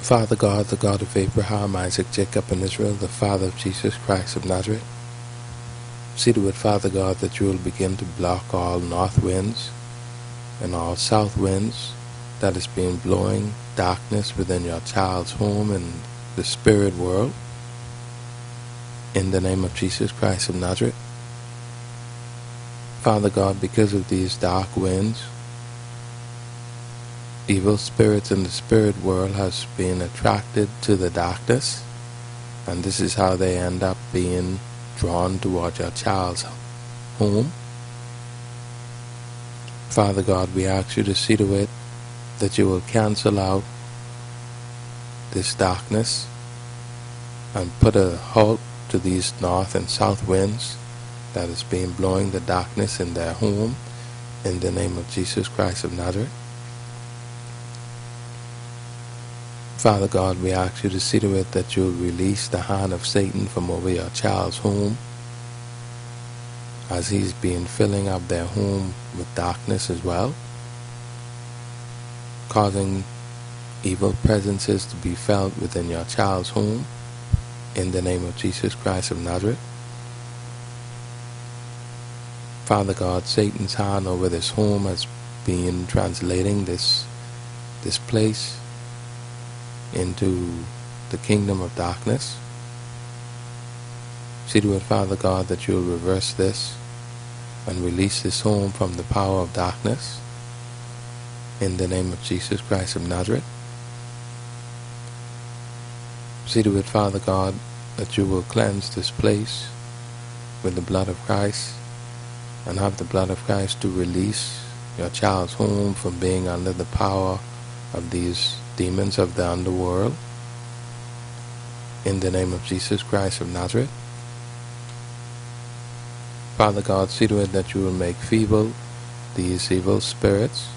Father God, the God of Abraham, Isaac, Jacob, and Israel, the Father of Jesus Christ of Nazareth, see to it, Father God, that you will begin to block all north winds and all south winds that is being blowing darkness within your child's home and the spirit world. In the name of Jesus Christ of Nazareth. Father God, because of these dark winds, evil spirits in the spirit world has been attracted to the darkness and this is how they end up being drawn toward your child's home. Father God, we ask you to see to it that you will cancel out this darkness and put a halt to these north and south winds that has been blowing the darkness in their home in the name of Jesus Christ of Nazareth. Father God, we ask you to see to it that you'll release the hand of Satan from over your child's home as he's been filling up their home with darkness as well, causing evil presences to be felt within your child's home in the name of Jesus Christ of Nazareth. Father God, Satan's hand over this home has been translating this this place into the kingdom of darkness. See to it, Father God, that you'll reverse this and release this home from the power of darkness in the name of Jesus Christ of Nazareth. See to it, Father God, that you will cleanse this place with the blood of Christ and have the blood of Christ to release your child's home from being under the power of these demons of the underworld. In the name of Jesus Christ of Nazareth. Father God, see to it that you will make feeble these evil spirits.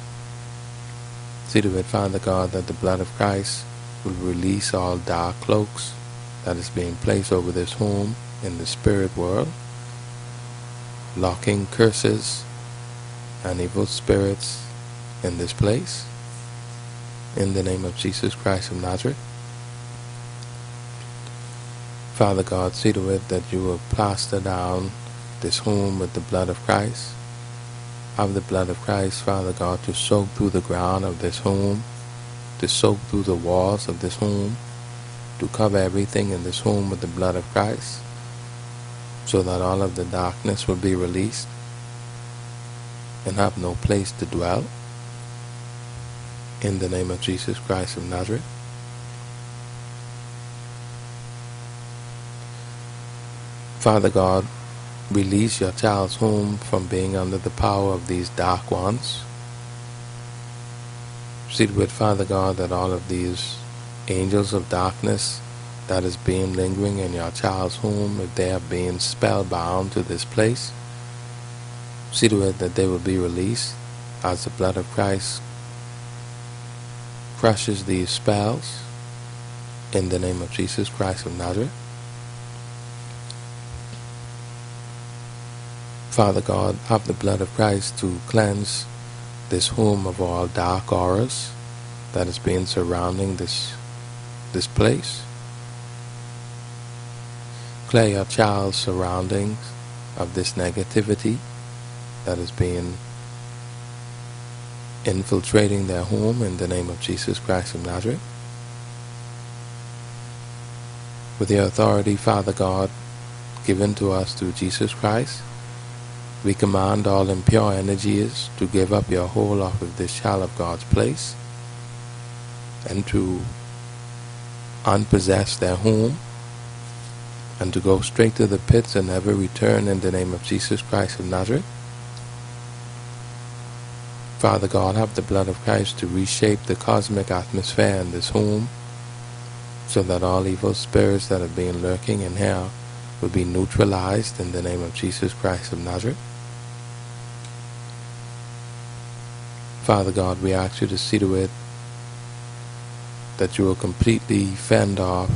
See to it, Father God, that the blood of Christ will release all dark cloaks that is being placed over this home in the spirit world, locking curses and evil spirits in this place in the name of Jesus Christ of Nazareth. Father God, see to it that you will plaster down this home with the blood of Christ. Have the blood of Christ, Father God, to soak through the ground of this home, to soak through the walls of this home, to cover everything in this home with the blood of Christ, so that all of the darkness will be released and have no place to dwell in the name of Jesus Christ of Nazareth. Father God, release your child's home from being under the power of these dark ones. See with Father God that all of these angels of darkness that is being lingering in your child's home, if they have been spellbound to this place, see to it that they will be released as the blood of Christ crushes these spells in the name of Jesus Christ of Nazareth. Father God, have the blood of Christ to cleanse this home of all dark auras that has been surrounding this this place. Clear your child's surroundings of this negativity that is being infiltrating their home in the name of Jesus Christ of Nazareth. With the authority, Father God, given to us through Jesus Christ, we command all impure energies to give up your hold off of this child of God's place and to unpossess their home and to go straight to the pits and never return in the name of Jesus Christ of Nazareth. Father God, have the blood of Christ to reshape the cosmic atmosphere in this home so that all evil spirits that have been lurking in here will be neutralized in the name of Jesus Christ of Nazareth. Father God, we ask you to see to it that you will completely fend off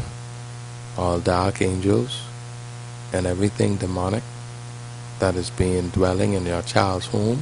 all dark angels and everything demonic that is being dwelling in your child's home